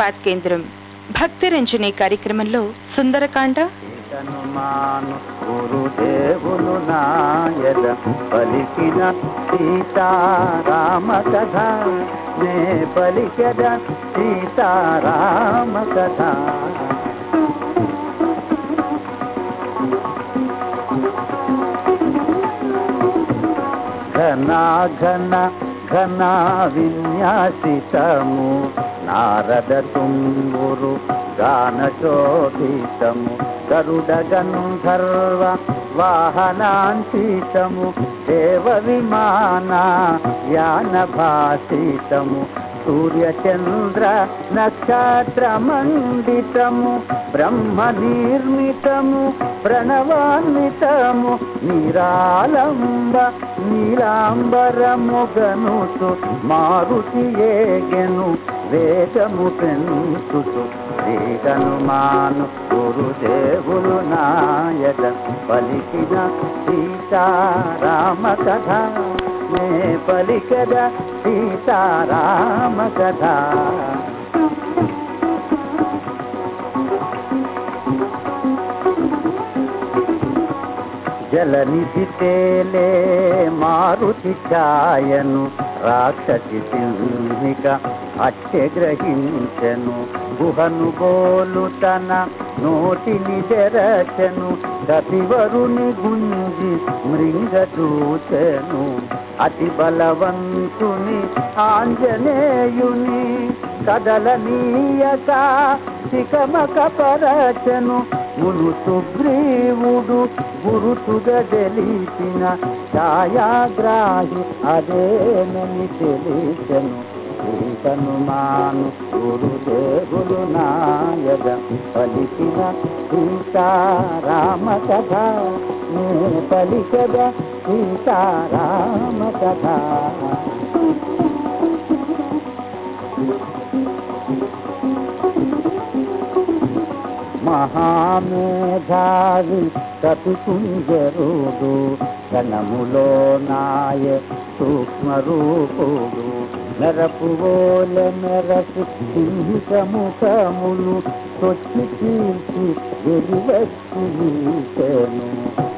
Pot కేంద్రం. భక్తి రంజని కార్యక్రమంలో సుందరకాండ. గురుదేవులు నాయన పలికిన సీతారామ కథ నే పలికద సీతారామ కథ ఘనా ఘన ఘనా విన్యాసితము. నారద తుంగురు గాన శోభితము గరుడ గంధర్వ దేవ విమాన యాన భాషితము సూర్యచంద్ర నక్షత్ర మండితము బ్రహ్మ నిర్మితము ప్రణవాన్వితము నిరాలంబ నీలాంబరముగనుసు మారుతి ఏగెను వేగము పెంచుతు వేగనుమాను గురుదేవులు నాయక పలికిన సీతారామ కథ. నే పలికద సీతారామ కథ. జలనిధి తేలే మారుతి ఛాయను రాక్షసి సింహిక అట్టె గ్రహించెను. గుహను గోలు తన నోటిని తెరచను కపివరుని గుంజి మృంగ చూచెను. అతి బలవంతుని ఆంజనేయుని కదలనీయక శిఖమక పరచను మును సుగ్రీవుడు గురుతుగా తెలిసిన ఛాయాగ్రాహి అదేనని తెలిసెను. సీతను మాను గురుదేవులు నాయగ పలికిన సీతారామ కథ నే పలికద సీతారామ కథ మహామేధావి కపికుంజరుడు క్షణములో నాయ సూక్ష్మరూపుడు. మెరపువోల మెరసి సింహికముఖములు తొచ్చి తీర్చి వెలివచ్చి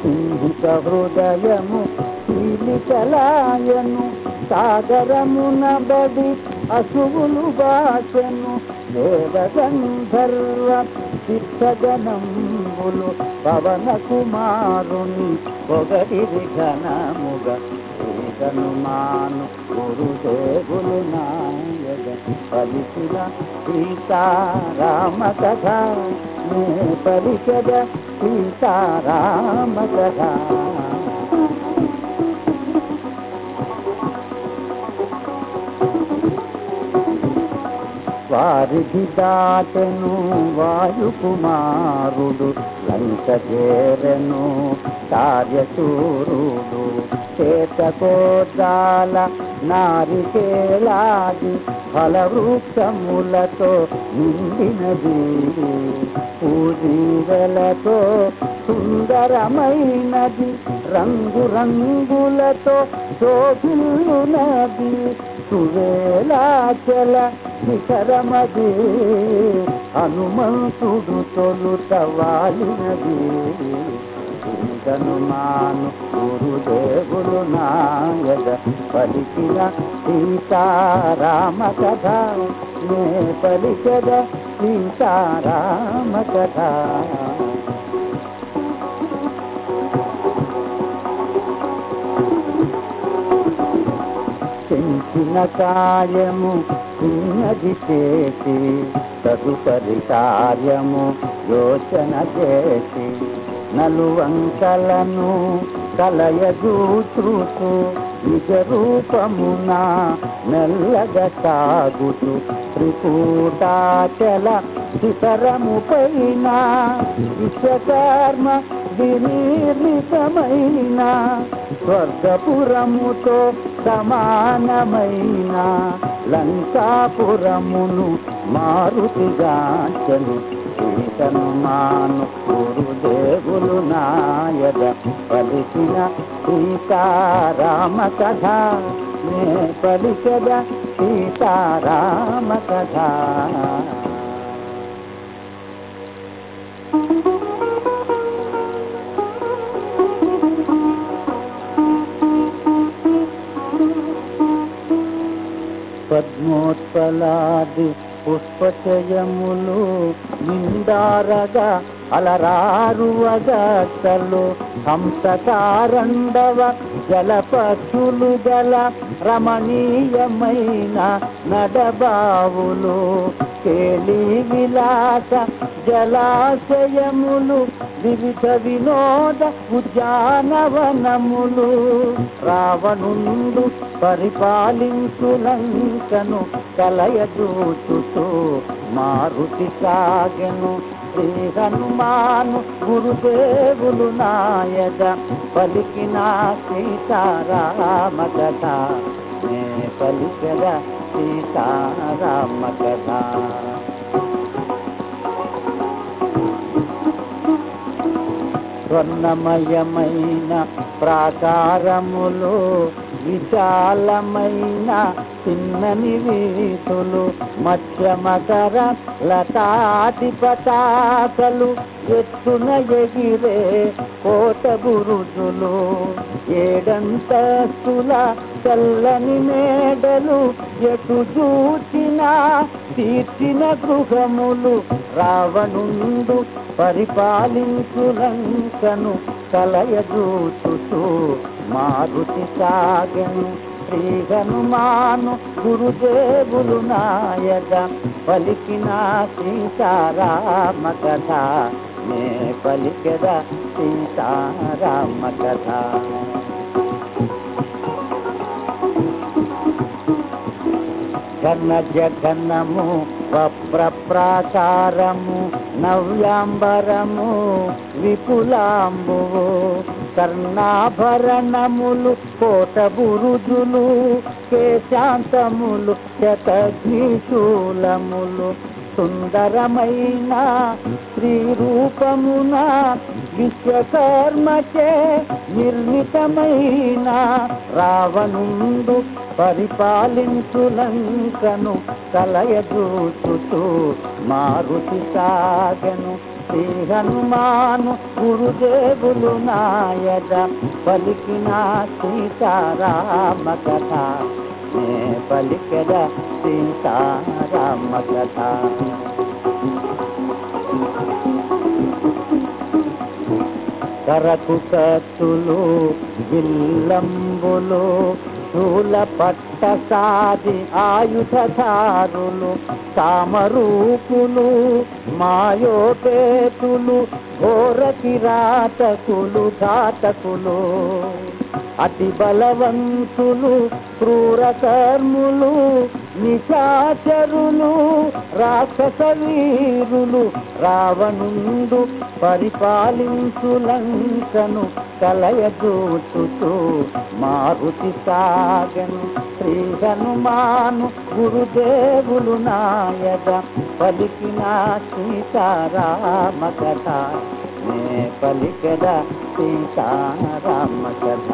సింహిత హృదయము చీలికలాయను సాగరమున బడి అశువులు బాసెను దేవగంధర్వ చిత్తగనంబులు పవన కుమారుని పొగడి ఘనముగ. ఏకను మాను గురుదేవులు నాయక పలికిన సీతారామ కథ. నే పలికద సీతారామ కథ. వారిధి దాటెను వాయుకుమారుడు లంక చేరను కార్యచూరుడు. చేతకోదాల నారికేలాది ఫలవృక్షములతో నిండినది. పూజీరలతో సుందరమైనది రంగురంగులతో శోభిల్లునది. సువేలాచల శిఖరమది హనుమంతుడు తొలుత వాలినది. మాను గురుదేవులు నాయద పలికిన సీతారామ కథ నే పలికద సీతారామ కథ పెంచిన కాయము చిన్నది చేసి తదుపరి కార్యము యోచన చేసి నలువంకలను కలయజూచుతూ నిజ రూపమున మెల్లగా సాగుతూ త్రికూటాచల శిఖరము పైన విశ్వకర్మ వినిర్మితమైన స్వర్గపురముతో సమానమైన లంకాపురమును మారుతిగాంచను సీతను మాను గురుదేవులు నాయద పలికిన సీతారామ కథ నే పలికద సీతారామ కథ పద్మోత్పలాది పుష్పచయములు నిండారగా అలరారువగలు హంసకారండవ జలపక్షులు గల రమణీయమైన నడబావులు. కేళి విలాస జలాశయములు వివిధ వినోద ఉద్యానవనములు. రావణుండు పరిపాలించు లంకను కలయదూచుతూ మారుతి సాగను శ్రీ హనుమాను గురుదేవులు నాయక పలికిన సీతారామ కథ నే పలికద సీతారామ కథ స్వర్ణమయమైన ప్రాకారములో విశాలమైన చిన్నని మత్స్య మధ్యమకర లతాటి పతాకలు ఎత్తున ఎగిరే కోట బురుజులు ఏడంతస్తుల చల్లని మేడలు ఎటు చూచిన తీర్చిన గృహములు రావణుండు పరిపాలించు లంకను కలయజూచుతూ మారుతి సాగను శ్రీ హనుమాను గురుదేవులు నాయక పలికిన సీతారామ కథ నే పలికద సీతారామ కథ ఘన జఘనము వప్రప్రాకారము నవ్యాంబరము విపులాంబువు. కర్ణాభరణములు కోటబురుజులు కేశాంతములు శతఘ్నిశూలములు. సుందరమైన స్త్రీ రూపమున విశ్వకర్మచే నిర్మితమైన రావణుండు పరిపాలించు లంకను కలయజూచుతూ మారుతి సాగను. శ్రీ హనుమాను గురుదేవులు నాయక పలికిన సీతారామ కథ నే పలికద సీతారామ కథ కరకు కత్తులు విల్లంబులు శూల పట్ట సాది ఆయుధధారులు కామరూపులు మాయోపేతులు ఘోర కిరాతకులు ఘాతకులు అతి బలవంతులు క్రూర కర్ములు నిశాచరులు రాక్షస వీరులు రావణుండు పరిపాలించు లంకను కలయజూచుతూ మారుతి సాగను శ్రీ హనుమాను గురుదేవులు నాయక పలికిన సీతారామ కథ. నే పలికద సీతారామ కథ.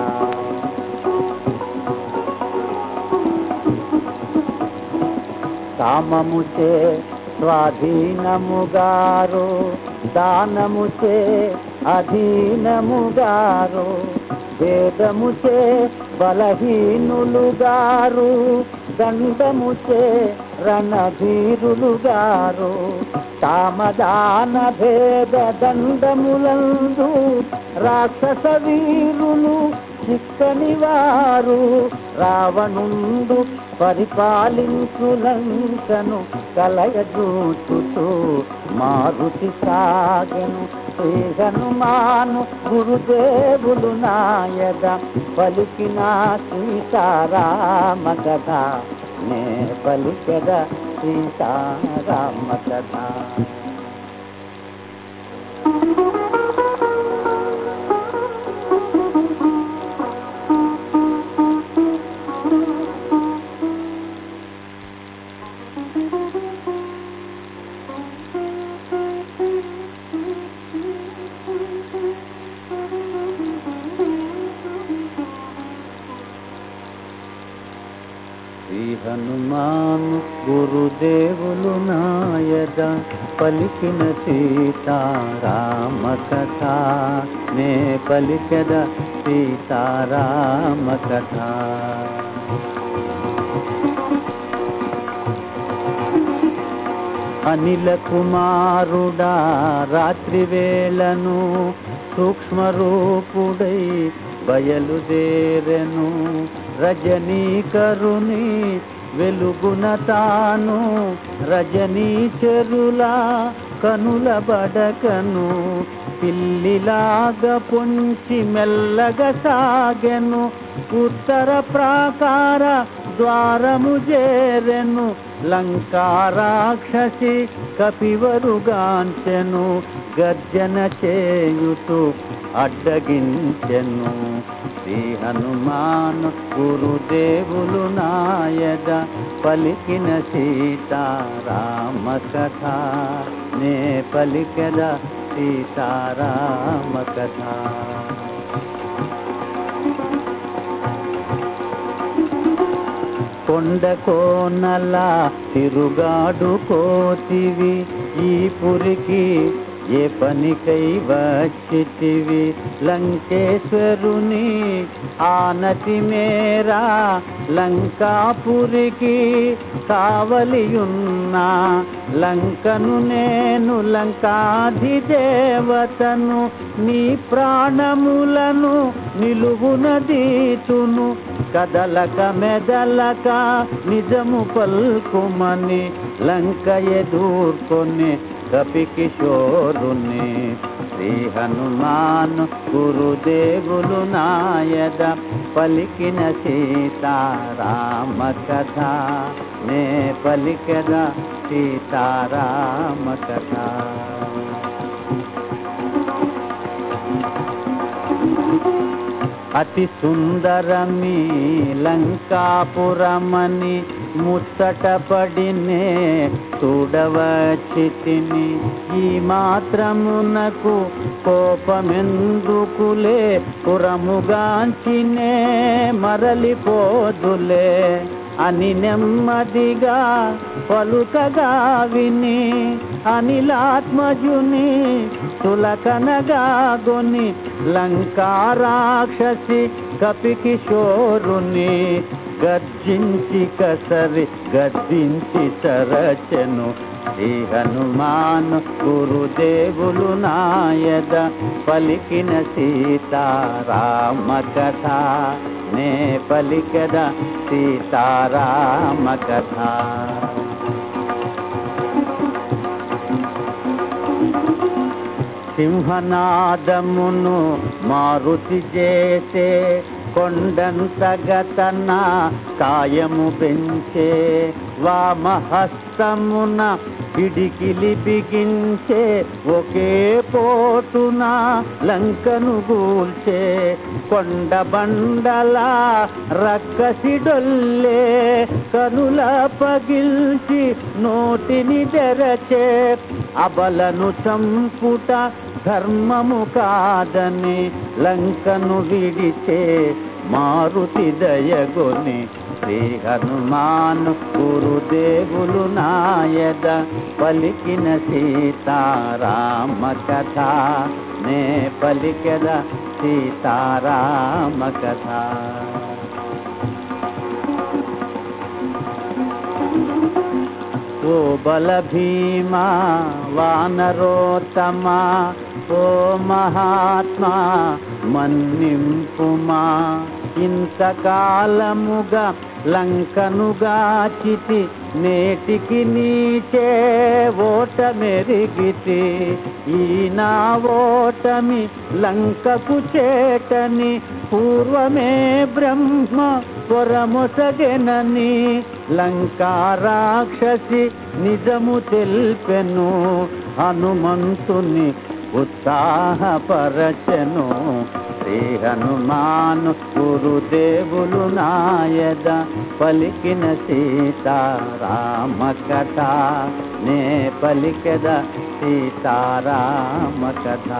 కామముచే స్వాధీనముగారు దానముచే అధీనముగారు వేదముచే బలహీనులుగారు దండముచే రణధీరులుగారు కామదాన భేద దండములందు రాక్షస వీరులు దిక్కని వారు రావణుండు పరిపాలించులంకను కలయజూచుతూ మారుతి సాగను శ్రీ హనుమాను గురుదేవులు నాయద పలికిన సీతారామ కథ. నే పలికద సీతారామ కథ. శ్రీ హనుమాను గురుదేవులు నాయద పలికిన సీతారామ కథ. నే పలికద సీతారామ కథ. అనిల కుమారుడా రాత్రి వేళను సూక్ష్మరూపుడై బయలుదేరెను. రజనీకరుని వెలుగున తాను రజనీ చెరులా కనుల బడకను పిల్లిలాగ పొంచి మెల్లగా సాగెను ఉత్తర ప్రాకార ద్వారము చేరెను లంకారాక్షసి కపివరుగాంచెను గర్జన చేయుతూ అడ్డగించెను. శ్రీ హనుమాన్ గురుదేవులు నాయద పలికిన సీతారామ కథ నే పలికద సీతారామ కథ కొండ కోనల తిరుగాడు కోతివి. ఈ పురికి ఏ పనికై వచ్చితివి లంకేశ్వరుని? ఆనతి మేరా లంకాపురికి కావలియున్నా లంకను నేను లంకాధిదేవతను నీ ప్రాణములను నిలువునదితును. కదలక మెదలక నిజము పల్కుమని లంక ఎదుర్కొని కపి కిషోరుని శ్రీ హనుమాన్ గురుదేవులు నాయద పలికిన సీతారామ కథ నే పలికద సీతారామ కథ అతి సుందరమి లంకాపురమని ముచ్చట చూడవచ్చితిని. ఈ మాత్రమునకు కోపమెందుకులే? పురముగాంచినే మరలిపోదులే? అని నెమ్మదిగా పలుకగా విని అనిలాత్మజుని తులకనగా గొని లంకారాక్షసి కపికిషోరుని గర్జించి కసరి గద్దించి సరచను శ్రీ హనుమాన్ గురుదేవులు నాయద పలికిన సీతారామ కథ నే పలికద సీతారామ కథ సింహనాదమును మారుతి చేసే కొండంతగతన కాయము పెంచే వామహస్తమున పిడికిలి బిగించే ఒకే పోటున లంకను గూల్చే కొండ బండల రక్కసిడొల్లే కనుల పగిల్చి నోటిని తెరచే అబలను చంపుట ధర్మము కాదని లంకను విడిచే మారుతి దయగొని శ్రీ హనుమాన్ గురుదేవులు నాయద పలికిన సీతారామ కథ. నే పలికద సీతారామ కథ. ఓ బల భీమా వానరోత్తమా ఓ మహాత్మా మన్నింపుమా. ఇంతకాలముగా లంకనుగాచితి నేటికి నీచే ఓటమెరిగితి. ఈ నా ఓటమి లంకకు చేటని పూర్వమే బ్రహ్మ పొరమొసగెనని. లంకా రాక్షసి నిజము తెల్పెను హనుమంతుని ఉత్సాహపరచను. శ్రీ హనుమాను గురుదేవులు నాయద పలికిన సీతారామ కథ నే పలికద సీతారామ కథ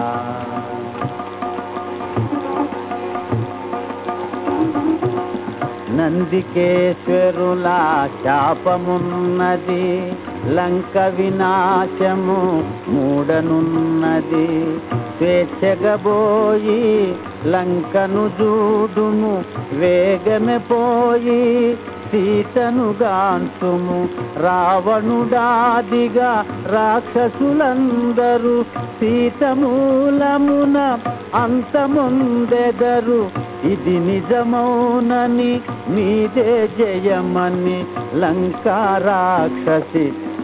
నందికేశ్వరుల శాపమున్నది. లంక వినాశము మూడనున్నది. స్వేచ్ఛగబోయి లంకను చూడుము వేగమే పోయి సీతను గాంతుము రావణుడాదిగా రాక్షసులందరూ సీతమూలమున అంతముందెదరు. ఇది నిజమౌనని మీదే జయమని లంకా రాక్షసి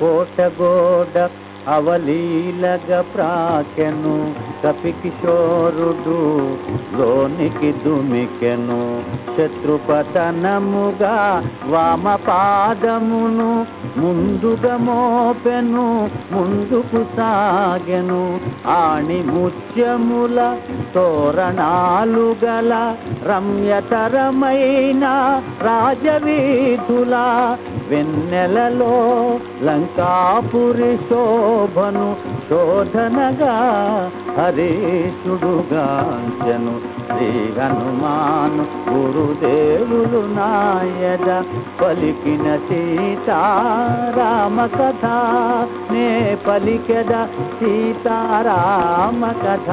కోటగోడ అవలీలగ ప్రాకెను కపికిశోరుడు లోనికి దుమికెను. శత్రుపతనముగా వామ పాదమును ముందుగా మోపెను ముందుకు సాగెను. ఆణి ముత్యముల తోరణాలు గల రమ్యతరమైన రాజవీధుల వెన్నెలలో లంకాపురి శోభను శోధనగా హరీషుడుగాంచెను శ్రీ హనుమాను గురుదేవులు నాయద పలికిన సీతారామ కథ నే పలికెద సీతారామ కథ.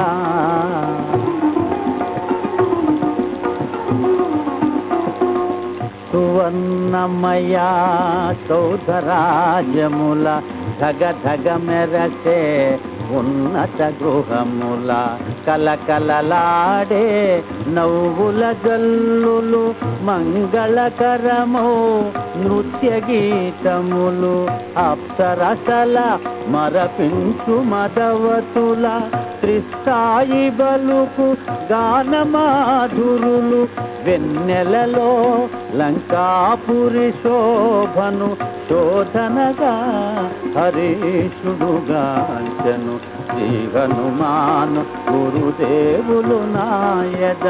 సువర్ణమయా సౌధరాజముల ధగ ధగ మెరసే ఉన్నత గృహముల కలకలలాడే నవ్వుల జల్లులు మంగళకరము నృత్య గీతములు అప్సరసల మరపించు మదవతుల త్రిస్థాయి బలుపు గానమాధురులు వెన్నెలలో లంకాపురి శోభను శోధనగా హరీషుడుగాంచను శ్రీ హనుమాను గురుదేవులు నాయద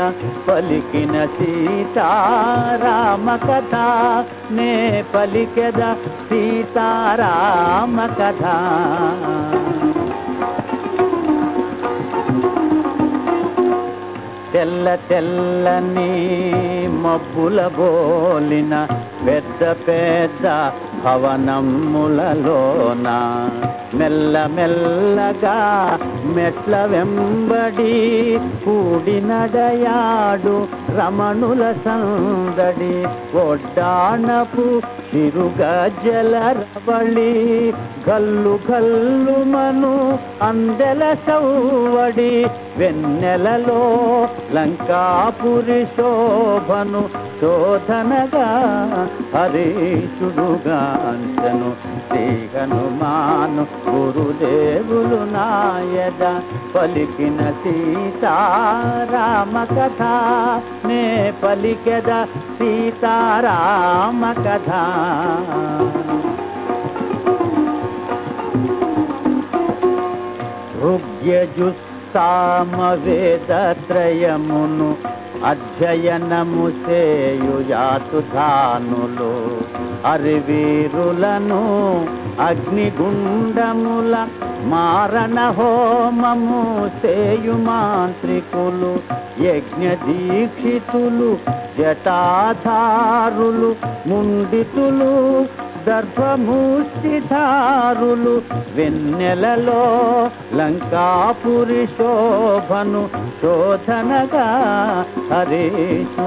పలికిన సీతారామ కథ నే పలికెద సీతారామ కథ. తెల్ల తెల్లని మబ్బుల బోలిన పెద్ద పెద్ద భవనములలోన మెల్ల మెల్లగా మెట్ల వెంబడి కూడి నడయాడు రమణుల సందడి. ఒడ్డానపు తిరుగజల రవళి గల్లు గల్లు మను అందెల సౌవడి. వెన్నెలలో లంకాపురి శోభను శోధనగా హరీషుడుగాంచను శ్రీ హనుమాను గురుదేవులు నాయద పలికిన సీతారామ కథ. నే పలికెద సీతారామ కథ. ఋగ్యజుస్సామ వేదత్రయమును అధ్యయనము సేయుయాతు ధానులు అరివీరులను అగ్నిగుండముల మారణ హోమము సేయు మాంత్రికులు యజ్ఞ దీక్షితులు జటాధారులు ముండితులు దర్భమూర్తిధారులు వెన్నెలలో లంకాపురి శోభను శోధనగా హరీషుడుగాంచను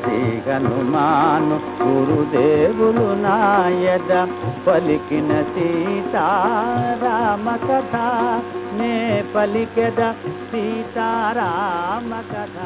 శ్రీ హనుమాను గురుదేవులు నాయద పలికిన సీతారామ కథ నే పలికెద సీతారామ కథ.